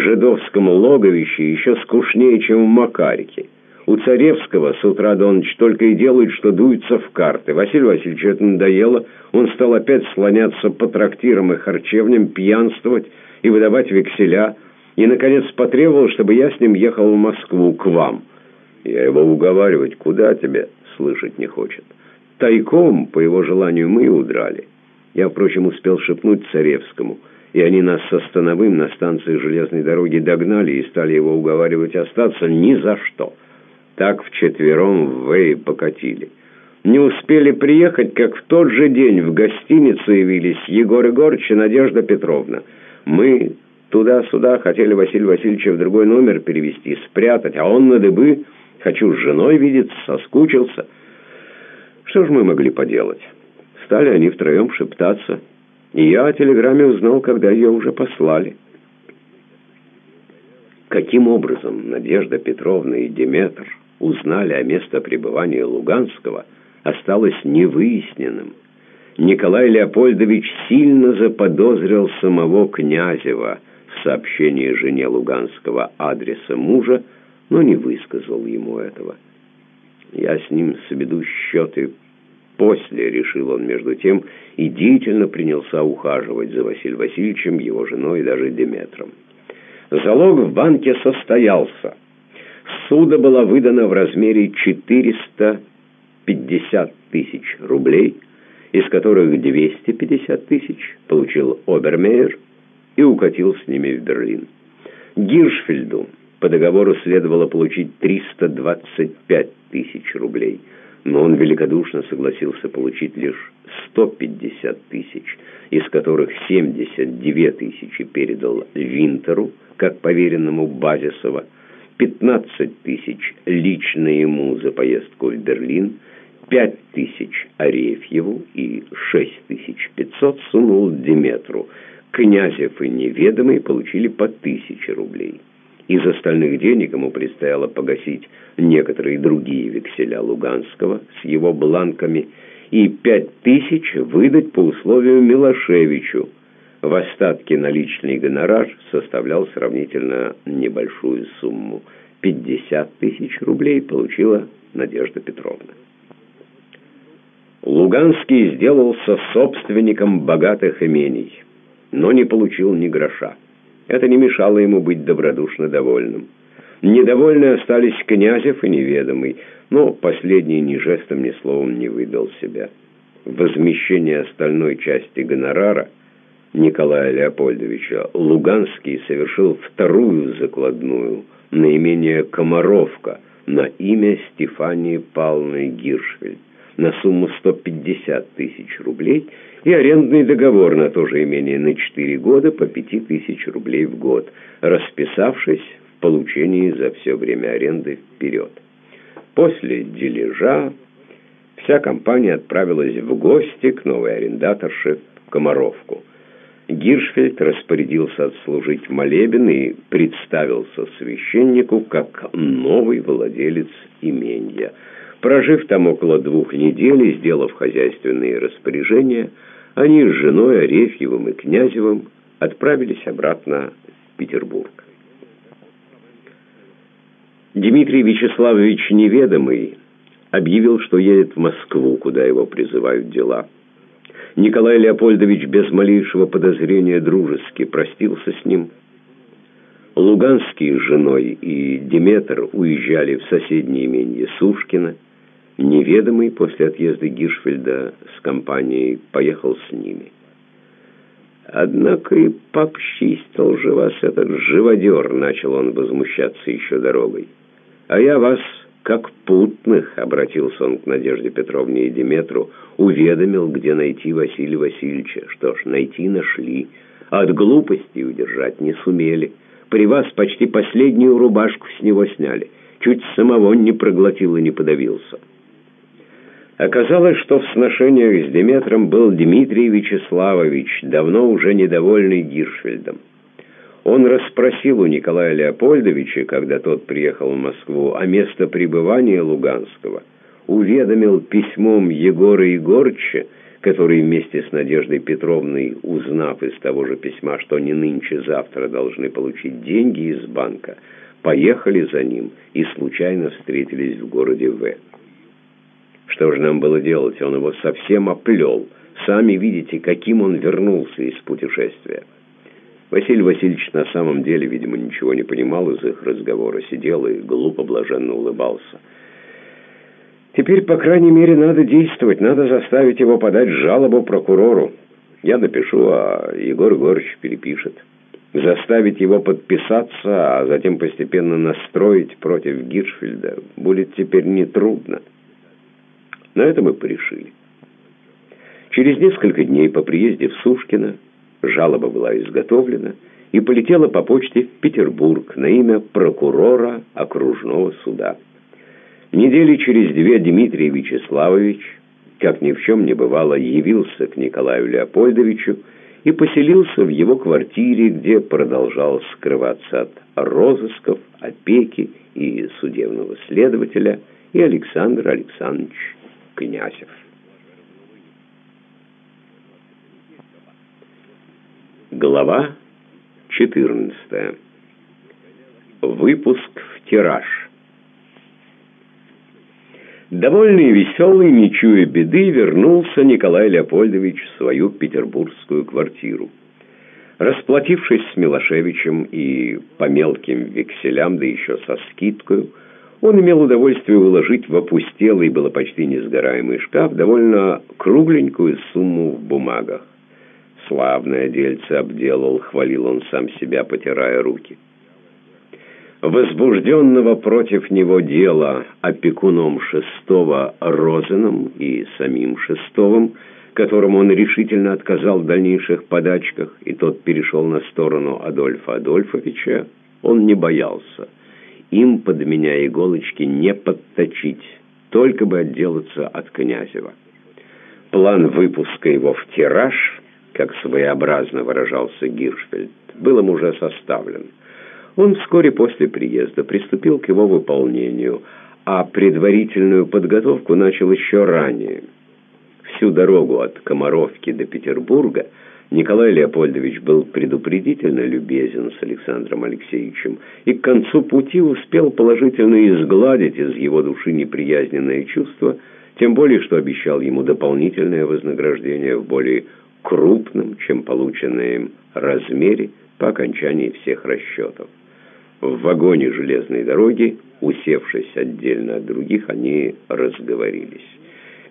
жидовском логовище еще скучнее, чем в Макарике. У Царевского с утра до ночи только и делают, что дуются в карты. Василий Васильевич это надоело. Он стал опять слоняться по трактирам и харчевням, пьянствовать и выдавать векселя. И, наконец, потребовал, чтобы я с ним ехал в Москву, к вам. Я его уговаривать, куда тебе, слышать не хочет. Тайком, по его желанию, мы и удрали. Я, впрочем, успел шепнуть Царевскому – и они нас со Становым на станции железной дороги догнали и стали его уговаривать остаться ни за что. Так вчетвером в Вэй покатили. Не успели приехать, как в тот же день в гостиницу явились Егор Егорыч и Надежда Петровна. Мы туда-сюда хотели Василия Васильевича в другой номер перевести, спрятать, а он на дыбы, хочу с женой видеться, соскучился. Что ж мы могли поделать? Стали они втроем шептаться – я о телеграмме узнал, когда ее уже послали. Каким образом Надежда Петровна и Деметр узнали о местопребывании Луганского, осталось невыясненным. Николай Леопольдович сильно заподозрил самого Князева в сообщении жене Луганского адреса мужа, но не высказал ему этого. Я с ним сведу счеты После, решил он между тем, и деятельно принялся ухаживать за Василием Васильевичем, его женой и даже Деметром. Залог в банке состоялся. Суда была выдана в размере 450 тысяч рублей, из которых 250 тысяч получил Обермейер и укатил с ними в Берлин. Гиршфельду по договору следовало получить 325 тысяч рублей – но он великодушно согласился получить лишь 150 тысяч, из которых 72 тысячи передал Винтеру, как поверенному Базисова, 15 тысяч лично ему за поездку в Берлин, 5 тысяч Арефьеву и 6 тысяч 500 сунул Диметру. Князев и Неведомый получили по тысяче рублей. Из остальных денег ему предстояло погасить некоторые другие векселя Луганского с его бланками и пять тысяч выдать по условию Милошевичу. В остатке наличный гонорар составлял сравнительно небольшую сумму. 50 тысяч рублей получила Надежда Петровна. Луганский сделался собственником богатых имений, но не получил ни гроша. Это не мешало ему быть добродушно довольным. Недовольны остались Князев и Неведомый, но последний ни жестом, ни словом не выдал себя. Возмещение остальной части гонорара Николая Леопольдовича Луганский совершил вторую закладную, наименее Комаровка, на имя Стефании Павловны Гиршфельд на сумму 150 тысяч рублей и арендный договор на то же имение на 4 года по 5 тысяч рублей в год, расписавшись в получении за все время аренды вперед. После дележа вся компания отправилась в гости к новой арендаторше в Комаровку. Гиршфельд распорядился отслужить молебен и представился священнику как новый владелец имения – Прожив там около двух недель и сделав хозяйственные распоряжения, они с женой Арефьевым и Князевым отправились обратно в Петербург. Дмитрий Вячеславович Неведомый объявил, что едет в Москву, куда его призывают дела. Николай Леопольдович без малейшего подозрения дружески простился с ним. Луганский с женой и Диметр уезжали в соседнее имение Сушкина. Неведомый после отъезда Гиршфельда с компанией поехал с ними. «Однако и попщистил же вас этот живодер», — начал он возмущаться еще дорогой. «А я вас, как путных», — обратился он к Надежде Петровне и Диметру, уведомил, где найти Василия Васильевича. Что ж, найти нашли, от глупости удержать не сумели. При вас почти последнюю рубашку с него сняли. Чуть самого не проглотил и не подавился». Оказалось, что в сношениях с Деметром был Дмитрий Вячеславович, давно уже недовольный Гиршфельдом. Он расспросил у Николая Леопольдовича, когда тот приехал в Москву, о место пребывания Луганского, уведомил письмом Егора Егорча, который вместе с Надеждой Петровной, узнав из того же письма, что не нынче-завтра должны получить деньги из банка, поехали за ним и случайно встретились в городе В. Что же нам было делать? Он его совсем оплел. Сами видите, каким он вернулся из путешествия. Василий Васильевич на самом деле, видимо, ничего не понимал из их разговора, сидел и глупо блаженно улыбался. Теперь, по крайней мере, надо действовать, надо заставить его подать жалобу прокурору. Я напишу, а Егор Егорович перепишет. Заставить его подписаться, а затем постепенно настроить против Гиршфельда будет теперь нетрудно. На это мы порешили. Через несколько дней по приезде в Сушкино жалоба была изготовлена и полетела по почте в Петербург на имя прокурора окружного суда. Недели через две Дмитрий Вячеславович, как ни в чем не бывало, явился к Николаю Леопольдовичу и поселился в его квартире, где продолжал скрываться от розысков, опеки и судебного следователя и Александр Александрович Князев. Глава 14. Выпуск в тираж. Довольный и веселый, не чуя беды, вернулся Николай Леопольдович в свою петербургскую квартиру. Расплатившись с Милошевичем и по мелким векселям, да еще со скидкой, он имел удовольствие уложить в опустелый, было почти несгораемый шкаф, довольно кругленькую сумму в бумагах. Славное дельце обделал, хвалил он сам себя, потирая руки. Возбужденного против него дела опекуном шестого Розеном и самим шестовым, которому он решительно отказал в дальнейших подачках, и тот перешел на сторону Адольфа Адольфовича, он не боялся – им под меня иголочки не подточить, только бы отделаться от Князева. План выпуска его в тираж, как своеобразно выражался Гиршфельд, был им уже составлен. Он вскоре после приезда приступил к его выполнению, а предварительную подготовку начал еще ранее. Всю дорогу от Комаровки до Петербурга – Николай Леопольдович был предупредительно любезен с Александром Алексеевичем и к концу пути успел положительно изгладить из его души неприязненное чувство, тем более, что обещал ему дополнительное вознаграждение в более крупном, чем полученное им размере по окончании всех расчетов. В вагоне железной дороги, усевшись отдельно от других, они разговорились.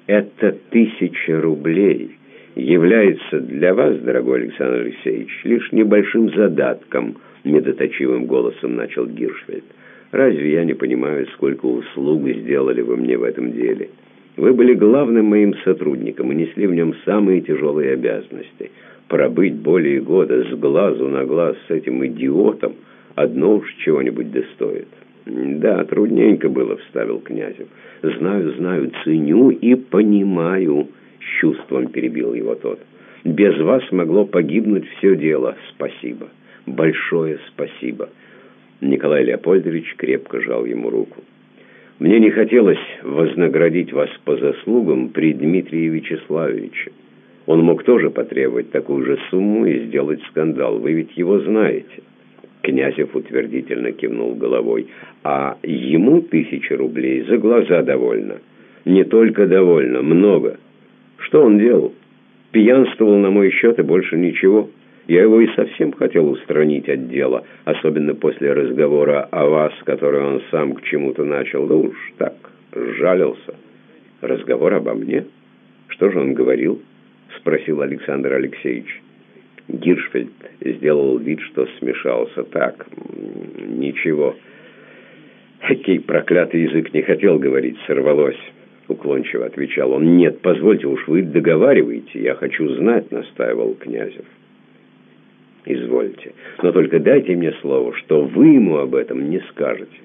«Это тысяча рублей!» Является для вас, дорогой Александр Алексеевич, лишь небольшим задатком, медоточивым голосом начал Гиршфельд. Разве я не понимаю, сколько услуг сделали вы мне в этом деле? Вы были главным моим сотрудником и несли в нем самые тяжелые обязанности. Пробыть более года с глазу на глаз с этим идиотом одно уж чего-нибудь достоит. «Да, трудненько было», — вставил Князев. «Знаю, знаю, ценю и понимаю» чувством перебил его тот. «Без вас могло погибнуть все дело. Спасибо. Большое спасибо». Николай Леопольдович крепко жал ему руку. «Мне не хотелось вознаградить вас по заслугам при Дмитрии Вячеславовиче. Он мог тоже потребовать такую же сумму и сделать скандал. Вы ведь его знаете». Князев утвердительно кивнул головой. «А ему тысяча рублей за глаза довольно». «Не только довольно, много». Что он делал? Пьянствовал на мой счет и больше ничего. Я его и совсем хотел устранить от дела, особенно после разговора о вас, который он сам к чему-то начал. Да уж так, жалился. Разговор обо мне? Что же он говорил? Спросил Александр Алексеевич. Гиршфельд сделал вид, что смешался. Так, ничего. Какий проклятый язык не хотел говорить, сорвалось. Уклончиво отвечал он. «Нет, позвольте уж, вы договариваете. Я хочу знать», — настаивал Князев. «Извольте. Но только дайте мне слово, что вы ему об этом не скажете.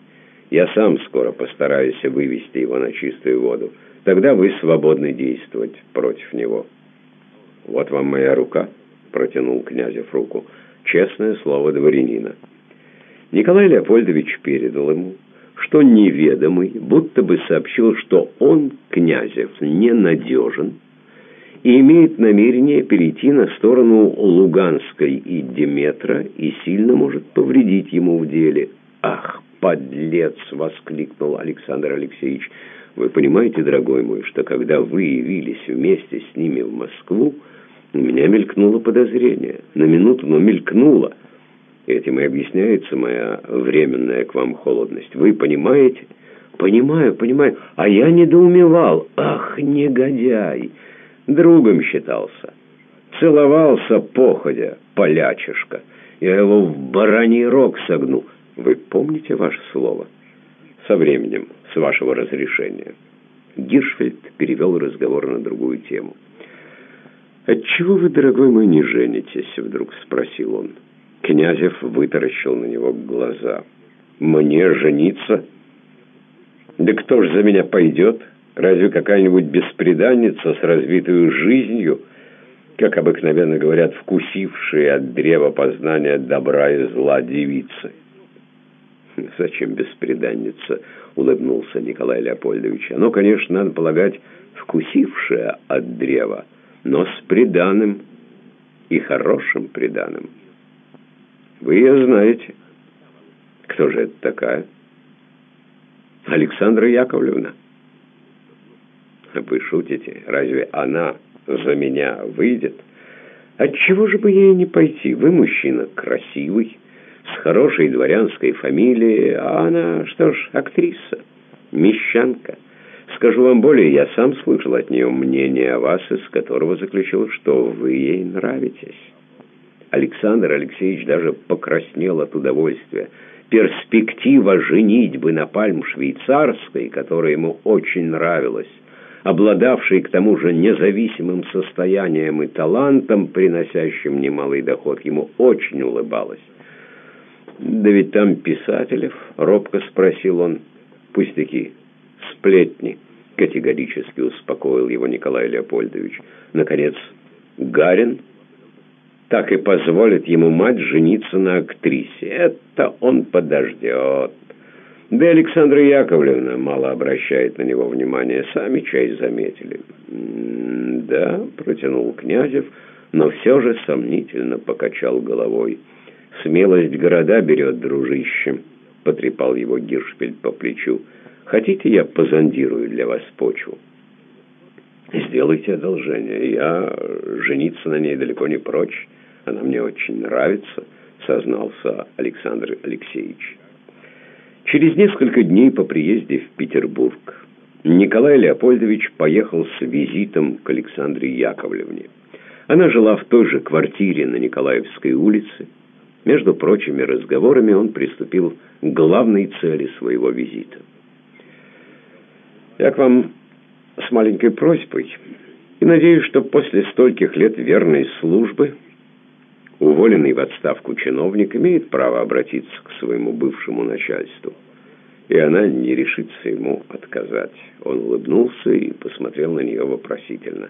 Я сам скоро постараюсь вывести его на чистую воду. Тогда вы свободны действовать против него». «Вот вам моя рука», — протянул Князев руку. «Честное слово дворянина». Николай Леопольдович передал ему что неведомый будто бы сообщил, что он, Князев, ненадежен и имеет намерение перейти на сторону Луганской и Деметра и сильно может повредить ему в деле. «Ах, подлец!» — воскликнул Александр Алексеевич. «Вы понимаете, дорогой мой, что когда вы явились вместе с ними в Москву, у меня мелькнуло подозрение. На минуту, но мелькнуло». Этим и объясняется моя временная к вам холодность. Вы понимаете? Понимаю, понимаю. А я недоумевал. Ах, негодяй! Другом считался. Целовался походя, полячишка. Я его в бараний рог согну. Вы помните ваше слово? Со временем, с вашего разрешения. Гиршфельд перевел разговор на другую тему. «Отчего вы, дорогой мой, не женитесь?» — вдруг спросил он. Князев вытаращил на него глаза. «Мне жениться? Да кто ж за меня пойдет? Разве какая-нибудь беспреданница с развитой жизнью, как обыкновенно говорят, вкусившие от древа познания добра и зла девицы?» «Зачем беспреданница?» — улыбнулся Николай Леопольдович. «Оно, конечно, надо полагать, вкусившее от древа, но с преданным и хорошим преданным». Вы ее знаете. Кто же это такая? Александра Яковлевна. Вы шутите? Разве она за меня выйдет? Отчего же бы ей не пойти? Вы мужчина красивый, с хорошей дворянской фамилией, а она, что ж, актриса, мещанка. Скажу вам более, я сам слышал от нее мнение о вас, из которого заключил, что вы ей нравитесь. Александр Алексеевич даже покраснел от удовольствия. Перспектива женитьбы на пальм швейцарской, которая ему очень нравилась, обладавшей к тому же независимым состоянием и талантом, приносящим немалый доход, ему очень улыбалась. «Да ведь там писателев?» — робко спросил он. «Пустяки, сплетни», — категорически успокоил его Николай Леопольдович. Наконец, Гарин так и позволит ему мать жениться на актрисе. Это он подождет. Да Александра Яковлевна мало обращает на него внимания, сами часть заметили. «Да», — протянул Князев, но все же сомнительно покачал головой. «Смелость города берет, дружище», — потрепал его Гиршпель по плечу. «Хотите, я позондирую для вас почву?» «Сделайте одолжение. Я жениться на ней далеко не прочь. Она мне очень нравится», — сознался Александр Алексеевич. Через несколько дней по приезде в Петербург Николай Леопольдович поехал с визитом к Александре Яковлевне. Она жила в той же квартире на Николаевской улице. Между прочими разговорами он приступил к главной цели своего визита. «Я к вам с маленькой просьбой и надеюсь, что после стольких лет верной службы уволенный в отставку чиновник имеет право обратиться к своему бывшему начальству, и она не решится ему отказать. Он улыбнулся и посмотрел на нее вопросительно.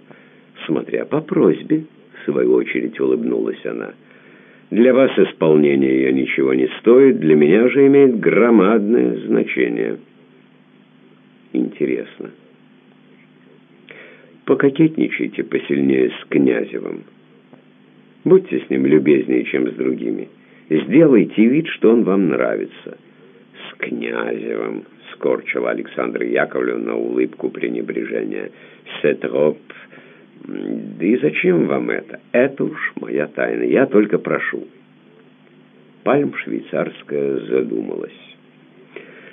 «Смотря по просьбе», — в свою очередь улыбнулась она, — «для вас исполнение ее ничего не стоит, для меня же имеет громадное значение». «Интересно». «Пококетничайте посильнее с Князевым». Будьте с ним любезнее, чем с другими. Сделайте вид, что он вам нравится. С Князевым скорчила Александра Яковлевна улыбку пренебрежения. Сетроп... Да и зачем вам это? Это уж моя тайна. Я только прошу. Пальм швейцарская задумалась.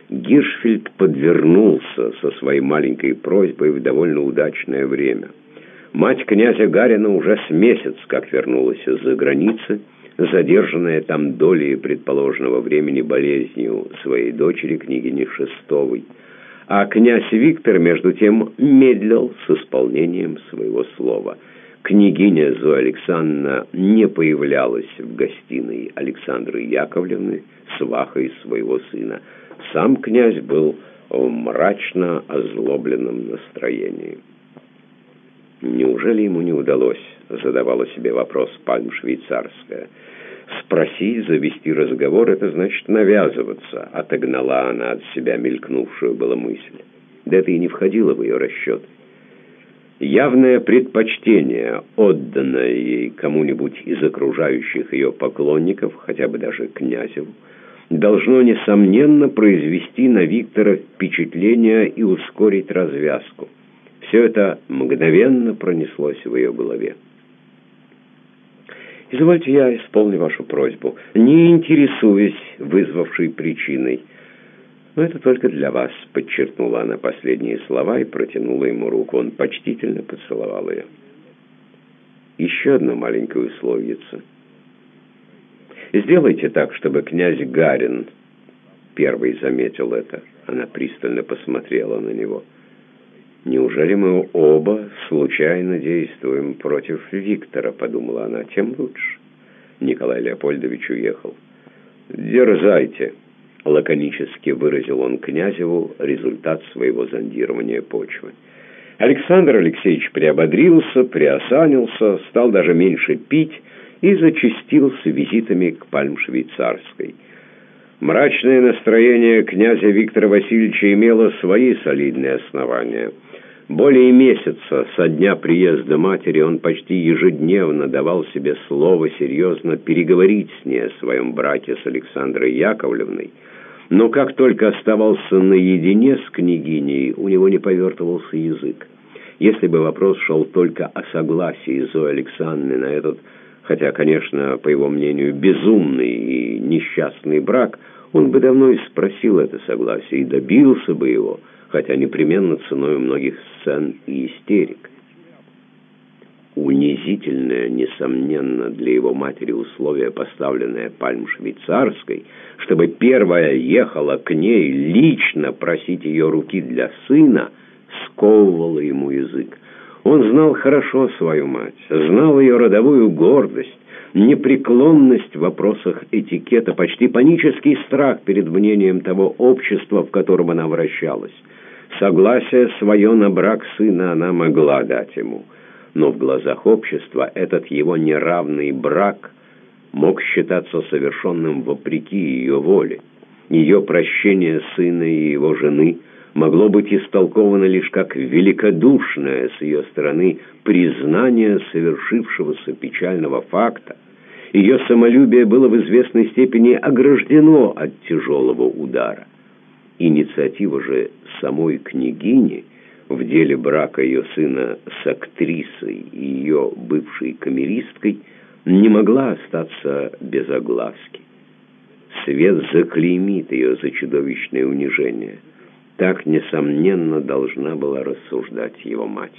Гиршфельд подвернулся со своей маленькой просьбой в довольно удачное время. Мать князя Гарина уже с месяц как вернулась из-за границы, задержанная там долей предположенного времени болезнью своей дочери, княгини Шестовой. А князь Виктор, между тем, медлил с исполнением своего слова. Княгиня Зоя Александровна не появлялась в гостиной Александры Яковлевны, свахой своего сына. Сам князь был в мрачно озлобленном настроении. Неужели ему не удалось, задавала себе вопрос пальм швейцарская. Спросить, завести разговор — это значит навязываться, отогнала она от себя мелькнувшую была мысль. Да это и не входило в ее расчет. Явное предпочтение, отданное ей кому-нибудь из окружающих ее поклонников, хотя бы даже князеву, должно, несомненно, произвести на Виктора впечатление и ускорить развязку. Все это мгновенно пронеслось в ее голове. «Извольте, я исполню вашу просьбу, не интересуясь вызвавшей причиной. Но это только для вас», — подчеркнула она последние слова и протянула ему руку. Он почтительно поцеловал ее. «Еще одно маленькое условице. Сделайте так, чтобы князь Гарин первый заметил это». Она пристально посмотрела на него. «Неужели мы оба случайно действуем против Виктора?» — подумала она. «Тем лучше». Николай Леопольдович уехал. «Дерзайте», — лаконически выразил он Князеву результат своего зондирования почвы. Александр Алексеевич приободрился, приосанился, стал даже меньше пить и зачастил с визитами к Пальм-Швейцарской. Мрачное настроение князя Виктора Васильевича имело свои солидные основания — более месяца со дня приезда матери он почти ежедневно давал себе слово серьезно переговорить с ней о своем брате с Александрой Яковлевной, но как только оставался наедине с княгиней, у него не повертывался язык. Если бы вопрос шел только о согласии Зои Александровны на этот, хотя, конечно, по его мнению, безумный и несчастный брак, он бы давно и спросил это согласие и добился бы его – хотя непременно ценой многих сцен и истерик. Унизительное, несомненно, для его матери условие, поставленное Пальм Швейцарской, чтобы первая ехала к ней лично просить ее руки для сына, сковывало ему язык. Он знал хорошо свою мать, знал ее родовую гордость, непреклонность в вопросах этикета, почти панический страх перед мнением того общества, в котором она вращалась. Согласие свое на брак сына она могла дать ему, но в глазах общества этот его неравный брак мог считаться совершенным вопреки ее воле. Ее прощение сына и его жены могло быть истолковано лишь как великодушное с ее стороны признание совершившегося печального факта. Ее самолюбие было в известной степени ограждено от тяжелого удара. Инициатива же самой княгини в деле брака ее сына с актрисой и ее бывшей камеристкой не могла остаться без огласки. Свет заклеймит ее за чудовищное унижение. Так, несомненно, должна была рассуждать его мать.